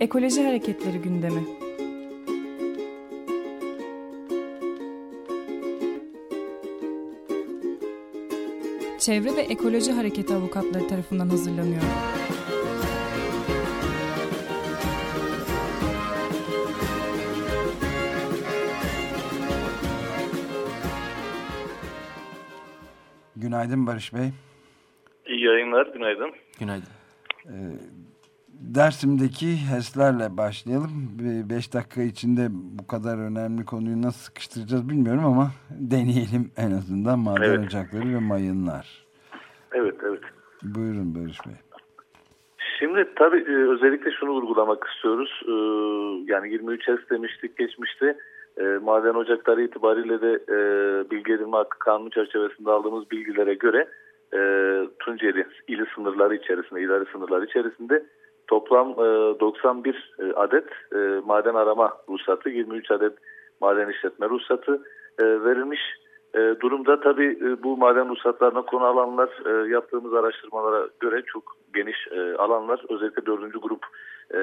Ekoloji Hareketleri gündemi. Çevre ve Ekoloji Hareketi avukatları tarafından hazırlanıyor. Günaydın Barış Bey. İyi yayınlar, günaydın. Günaydın. Ee, Dersim'deki HES'lerle başlayalım. Beş dakika içinde bu kadar önemli konuyu nasıl sıkıştıracağız bilmiyorum ama deneyelim en azından maden evet. ocakları ve mayınlar. Evet, evet. Buyurun Barış Bey. Şimdi tabii e, özellikle şunu vurgulamak istiyoruz. E, yani 23 HES demiştik geçmişte. E, maden ocakları itibariyle de bilgi edinme hakkı kanunu çerçevesinde aldığımız bilgilere göre Tunceli ili sınırları içerisinde, idari sınırları içerisinde Toplam e, 91 e, adet e, maden arama ruhsatı, 23 adet maden işletme ruhsatı e, verilmiş. E, durumda tabii e, bu maden ruhsatlarına konu alanlar e, yaptığımız araştırmalara göre çok geniş e, alanlar. Özellikle dördüncü grup e,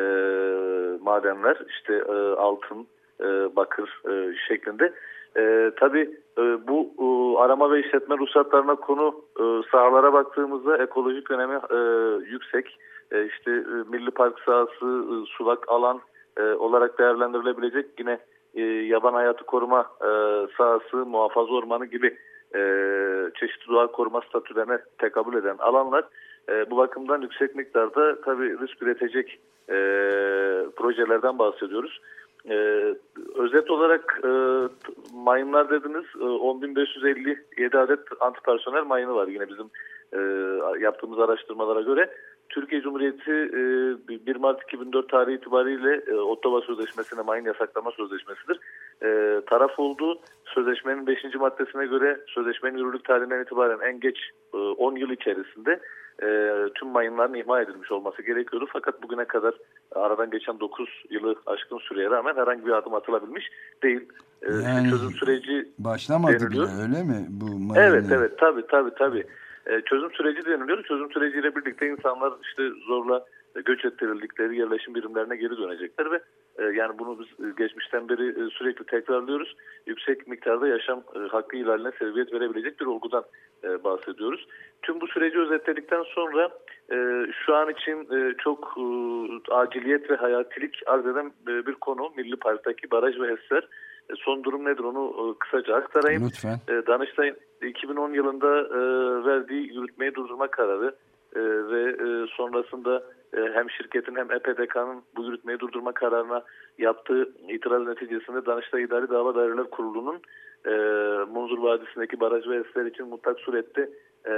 madenler işte e, altın, e, bakır e, şeklinde. E, tabii e, bu e, arama ve işletme ruhsatlarına konu e, sahalara baktığımızda ekolojik önemi e, yüksek. E, işte e, milli park sahası, e, sulak alan olarak değerlendirilebilecek yine yaban hayatı koruma sahası, muhafaza ormanı gibi çeşitli doğa koruma statülerine tekabül eden alanlar bu bakımdan yüksek miktarda tabii risk üretecek projelerden bahsediyoruz. Özet olarak e, mayınlar dediniz e, 10.557 adet antipersonel mayını var yine bizim e, yaptığımız araştırmalara göre. Türkiye Cumhuriyeti e, 1 Mart 2004 tarihi itibariyle e, Ottawa Sözleşmesi'ne mayın yasaklama sözleşmesidir. E, taraf olduğu sözleşmenin 5. maddesine göre sözleşmenin yürürlük tarihinden itibaren en geç e, 10 yıl içerisinde e, tüm mayınların ihmal edilmiş olması gerekiyordu. Fakat bugüne kadar aradan geçen 9 yılı aşkın süreye rağmen herhangi bir adım atılabilmiş değil. E, yani çözüm süreci başlamadı deniliyor. bile öyle mi bu mayınlar? Evet evet tabi tabi tabi. E, çözüm süreci deniliyor. Çözüm süreciyle birlikte insanlar işte zorla göç ettirildikleri yerleşim birimlerine geri dönecekler ve e, yani bunu biz e, geçmişten beri sürekli tekrarlıyoruz. Yüksek miktarda yaşam hakkı ihlaline sebebiyet verebilecek bir olgudan bahsediyoruz. Tüm bu süreci özetledikten sonra şu an için çok aciliyet ve hayatilik arz eden bir konu Milli Park'taki baraj ve HES'ler. Son durum nedir onu e, kısaca aktarayım. Lütfen. E, Danıştay 2010 yılında e, verdiği yürütmeyi durdurma kararı ve sonrasında hem şirketin hem EPDK'nın bu yürütmeyi durdurma kararına yaptığı itiraz neticesinde Danıştay İdari Dava Daireler Kurulu'nun Munzur Vadisi'ndeki baraj ve esler için mutlak surette e,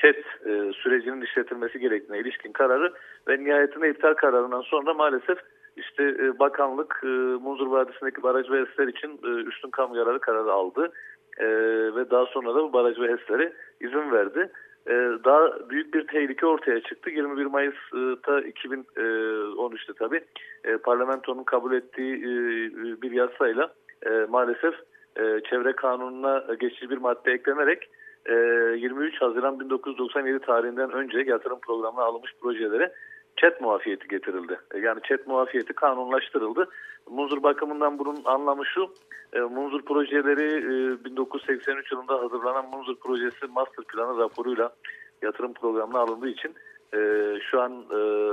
ÇED e, sürecinin işletilmesi gerektiğine ilişkin kararı ve nihayetinde iptal kararından sonra maalesef işte e, bakanlık e, Munzur Vadisi'ndeki baraj ve HES'ler için e, üstün kamu yararı kararı aldı. E, ve daha sonra da bu baraj ve HES'lere izin verdi. E, daha büyük bir tehlike ortaya çıktı. 21 Mayıs'ta 2013'te tabi e, parlamentonun kabul ettiği e, bir yasayla e, maalesef e, çevre kanununa geçici bir madde eklenerek 23 Haziran 1997 tarihinden önce yatırım programına alınmış projelere çet muafiyeti getirildi. E, yani çet muafiyeti kanunlaştırıldı. Munzur bakımından bunun anlamı şu, e, Munzur projeleri 1983 yılında hazırlanan Munzur projesi master planı raporuyla yatırım programına alındığı için şu an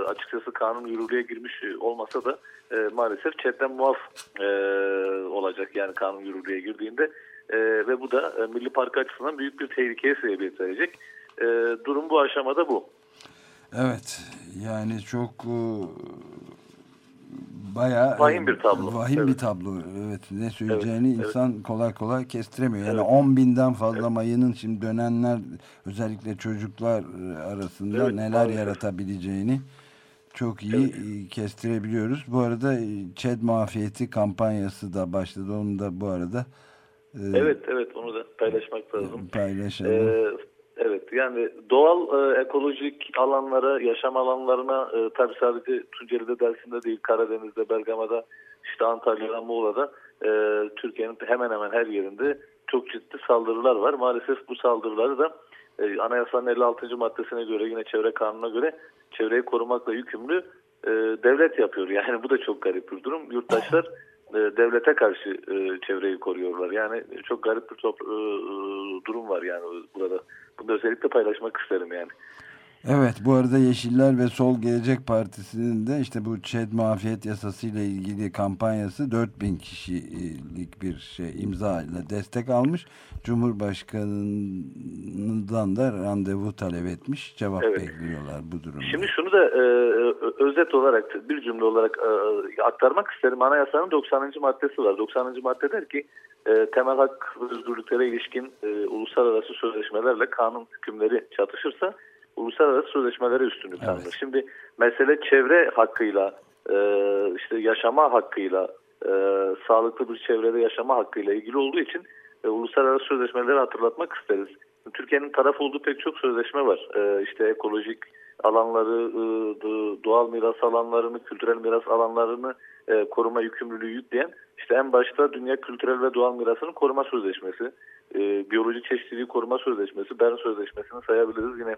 açıkçası kanun yürürlüğe girmiş olmasa da maalesef çetten muaf olacak yani kanun yürürlüğe girdiğinde e, ve bu da e, Milli Park açısından büyük bir tehlikeye sebebiyet verecek. E, durum bu aşamada bu. Evet yani çok e, bayağı e, vahim bir tablo. Vahim evet. bir tablo. Evet ne söyleyeceğini evet, insan evet. kolay kolay kestiremiyor. Yani evet. 10 binden fazla evet. mayının şimdi dönenler özellikle çocuklar arasında evet, neler maalesef. yaratabileceğini çok iyi evet. kestirebiliyoruz. Bu arada ÇED muafiyeti kampanyası da başladı. Onu da bu arada evet evet onu da paylaşmak lazım. Paylaşalım. Ee, evet yani doğal e, ekolojik alanlara, yaşam alanlarına e, tabi sadece Tunceli'de, Dersim'de değil Karadeniz'de, Bergama'da, işte Antalya'da, Muğla'da e, Türkiye'nin hemen hemen her yerinde çok ciddi saldırılar var. Maalesef bu saldırıları da e, anayasanın 56. maddesine göre yine çevre kanununa göre çevreyi korumakla yükümlü e, devlet yapıyor. Yani bu da çok garip bir durum. Yurttaşlar e, devlete karşı e, çevreyi koruyorlar. Yani çok garip bir top, e, durum var yani burada. Bunu da özellikle paylaşmak isterim yani. Evet bu arada Yeşiller ve Sol Gelecek Partisi'nin de işte bu ÇED muafiyet yasası ile ilgili kampanyası 4000 kişilik bir şey imza ile destek almış. Cumhurbaşkanından da randevu talep etmiş. Cevap evet. bekliyorlar bu durumda. Şimdi şunu da e, özet olarak bir cümle olarak e, aktarmak isterim. Anayasanın 90. maddesi var. 90. madde der ki e, temel hak ve özgürlüklere ilişkin e, uluslararası sözleşmelerle kanun hükümleri çatışırsa uluslararası sözleşmelere üstünlük. Evet. Şimdi mesele çevre hakkıyla, e, işte yaşama hakkıyla, e, sağlıklı bir çevrede yaşama hakkıyla ilgili olduğu için e, uluslararası sözleşmeleri hatırlatmak isteriz. Türkiye'nin taraf olduğu pek çok sözleşme var. E, işte ekolojik alanları, e, doğal miras alanlarını, kültürel miras alanlarını e, koruma yükümlülüğü yükleyen işte en başta Dünya Kültürel ve Doğal Mirası'nın koruma sözleşmesi, e, biyolojik çeşitliliği koruma sözleşmesi, Bern Sözleşmesi'ni sayabiliriz. Yine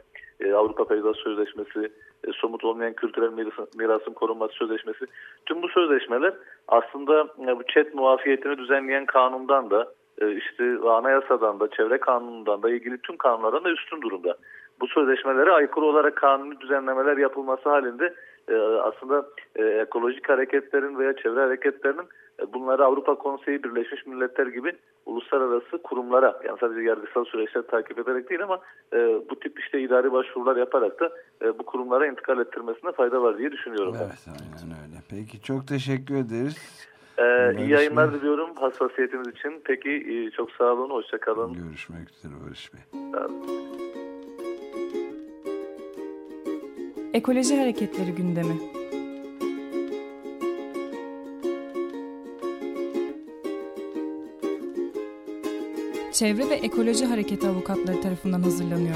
Avrupa Peyzaj Sözleşmesi, somut olmayan kültürel mirasın, mirasın korunması sözleşmesi. Tüm bu sözleşmeler aslında bu çet muafiyetini düzenleyen kanundan da işte anayasadan da çevre kanunundan da ilgili tüm kanunlardan da üstün durumda. Bu sözleşmelere aykırı olarak kanuni düzenlemeler yapılması halinde e, aslında e, ekolojik hareketlerin veya çevre hareketlerinin e, bunları Avrupa Konseyi Birleşmiş Milletler gibi uluslararası kurumlara yani sadece yargısal süreçler takip ederek değil ama e, bu tip işte idari başvurular yaparak da e, bu kurumlara intikal ettirmesine fayda var diye düşünüyorum. Evet ben. aynen öyle. Peki çok teşekkür ederiz. Ee, iyi yayınlar diliyorum hassasiyetiniz için. Peki e, çok sağ olun, hoşçakalın. Görüşmek üzere Barış Bey. Sağ olun. Ekoloji Hareketleri gündemi. Çevre ve Ekoloji Hareketi avukatları tarafından hazırlanıyor.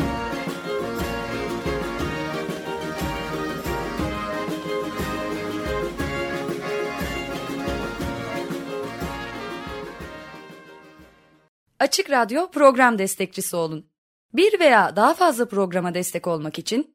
Açık Radyo program destekçisi olun. Bir veya daha fazla programa destek olmak için